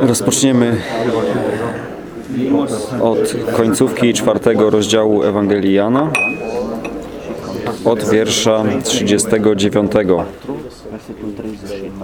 Rozpoczniemy od końcówki czwartego rozdziału Ewangelii Jana, od wiersza 39. versetul 39.